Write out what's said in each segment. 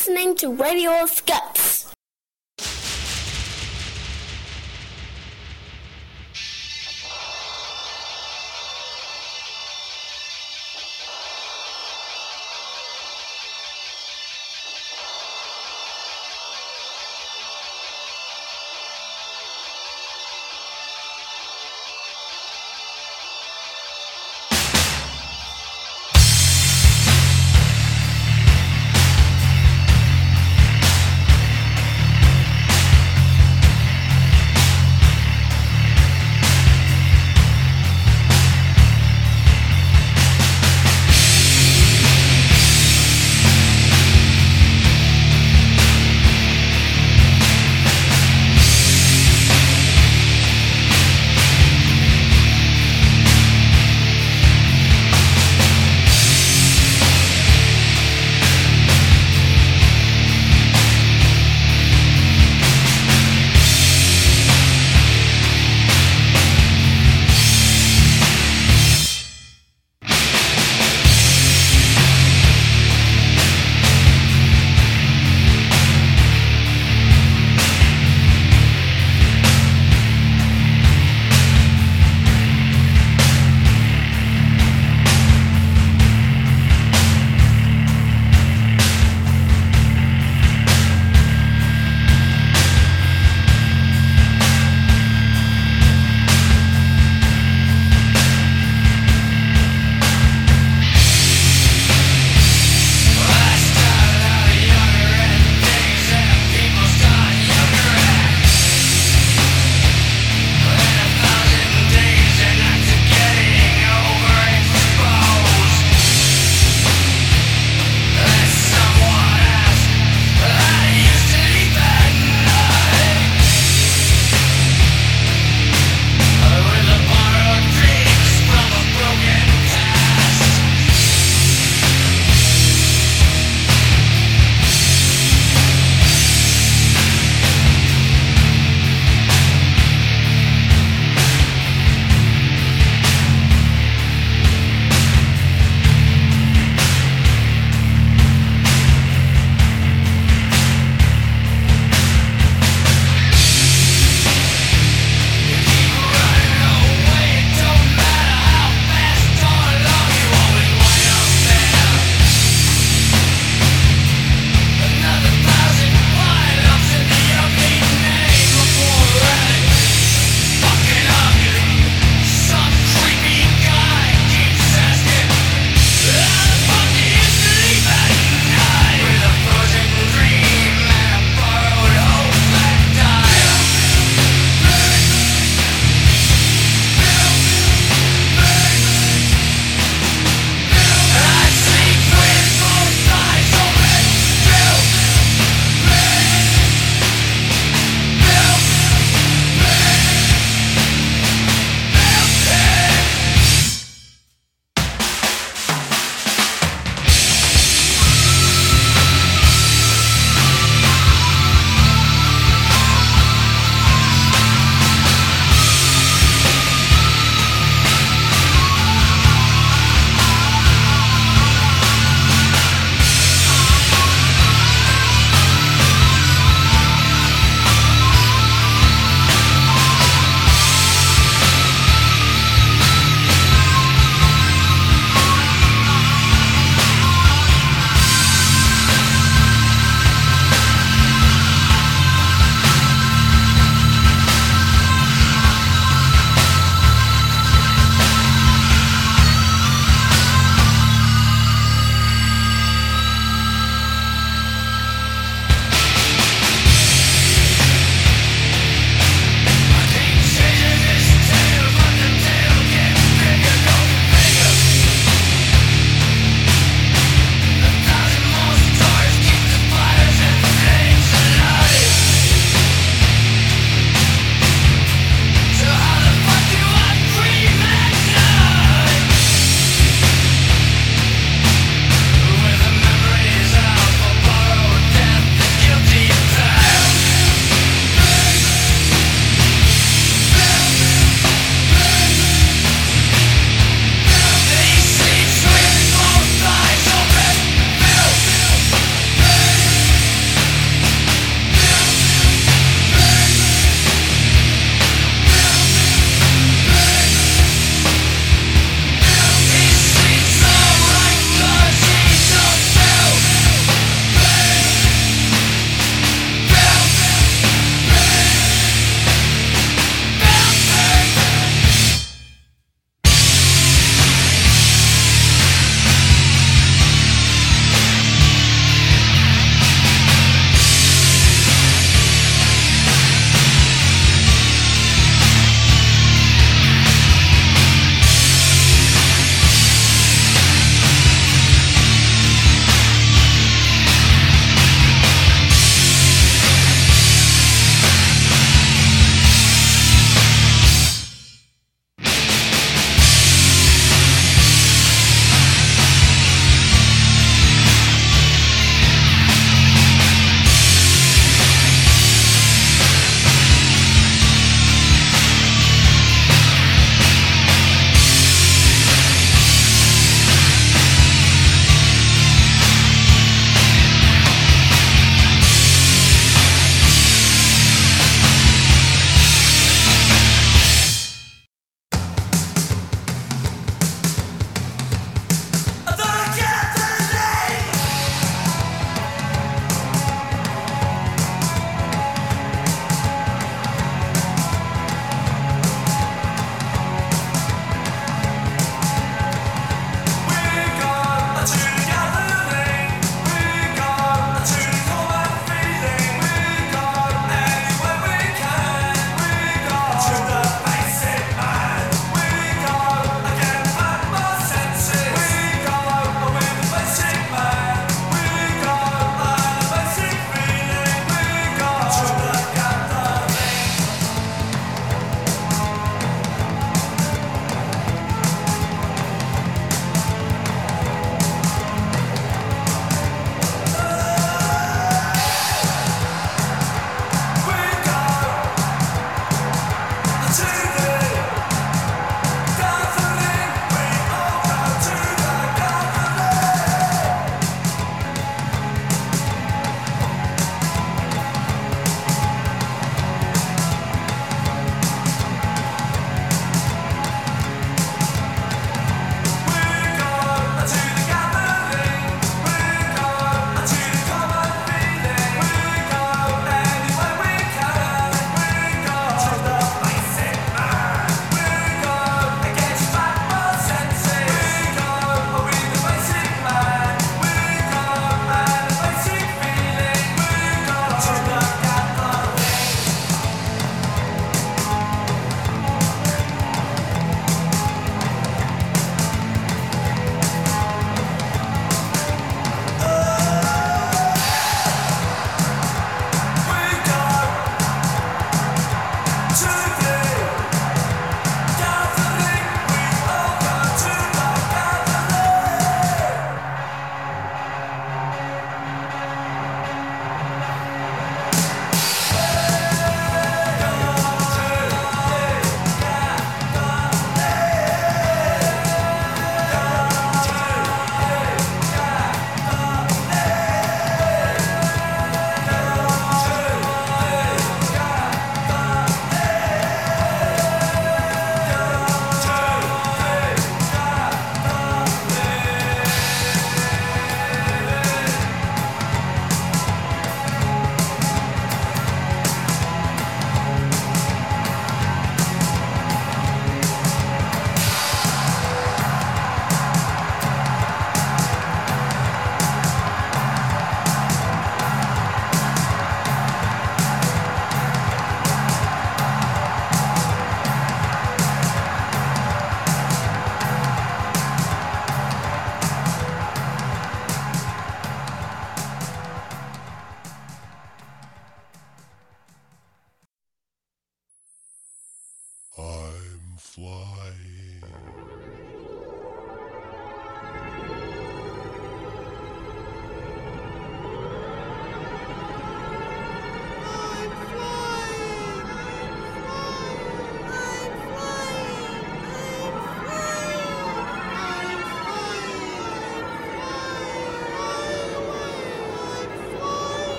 listening to Radio of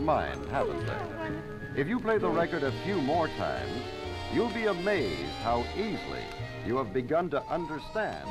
mind, haven't they? If you play the record a few more times, you'll be amazed how easily you have begun to understand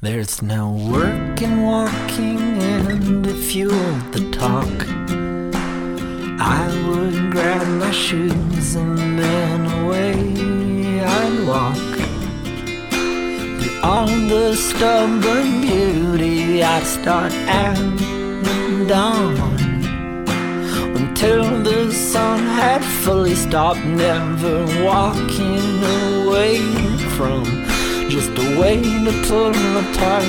There's no work in walking, and if you want the talk, I would grab my shoes and then away I'd walk. All the stubborn beauty, I'd start and dawn until the sun had fully stopped, never walking away from just a way to pull apart,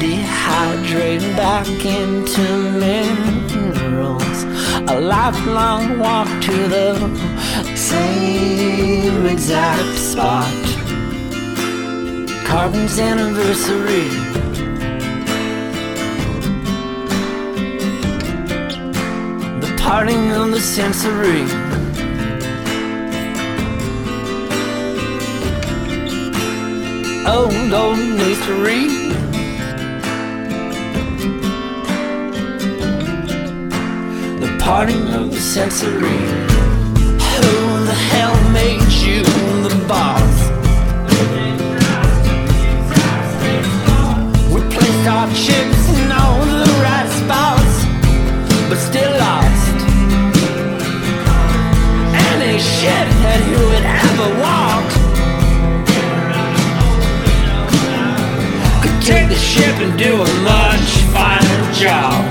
dehydrate back into minerals. A lifelong walk to the same exact spot. Carbon's anniversary. The parting of the sensory. Old, old mystery. The parting of the sensory. Who the hell made you the boss? We placed our chips in all the right spots, but still lost. Any a shithead who would ever walk. Take the ship and do a much finer job.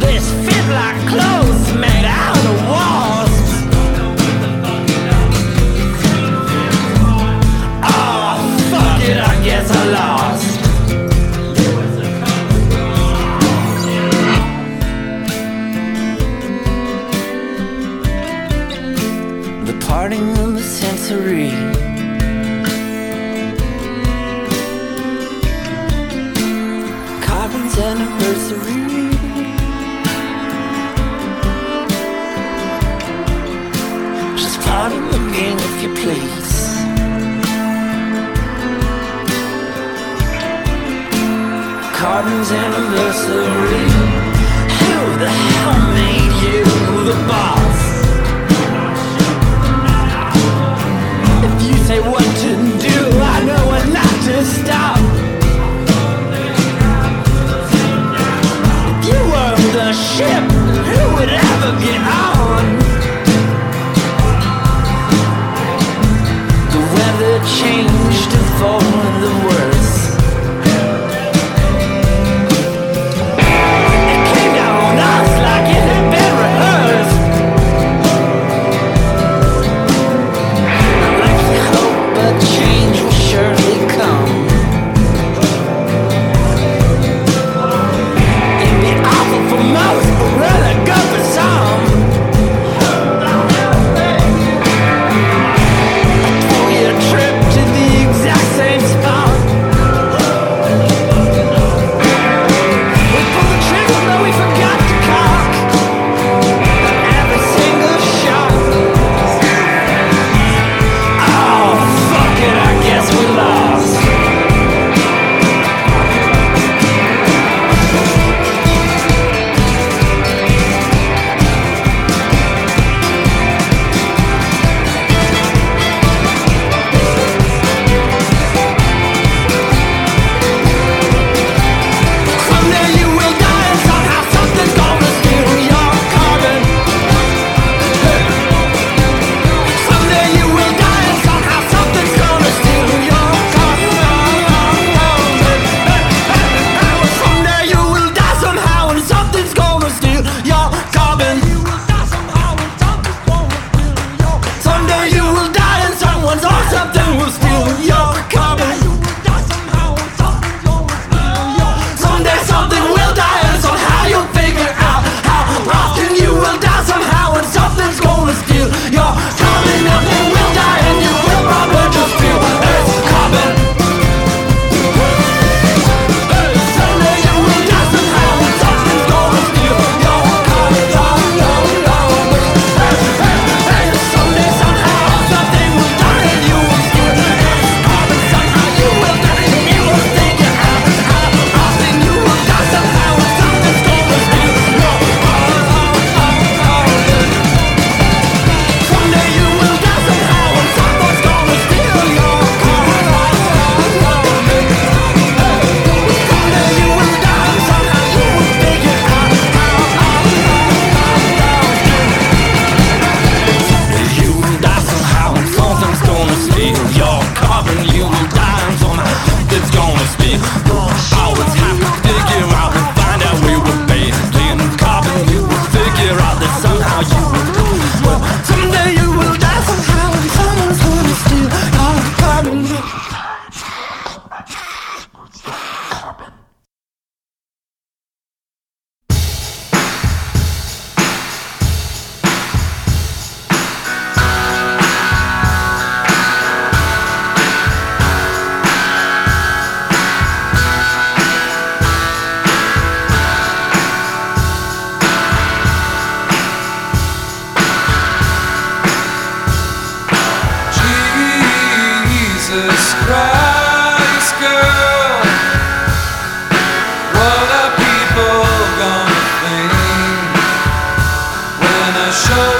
This fit like clothes made out of walls. Oh, fuck it, I guess I lost. The parting of the sensory. Carbon's anniversary. Who the hell made you the boss? If you say what to do, I know when not to stop. If you were the ship, who would ever get on? The weather changed for the show.